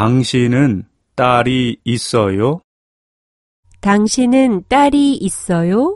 당신은 딸이 있어요? 당신은 딸이 있어요?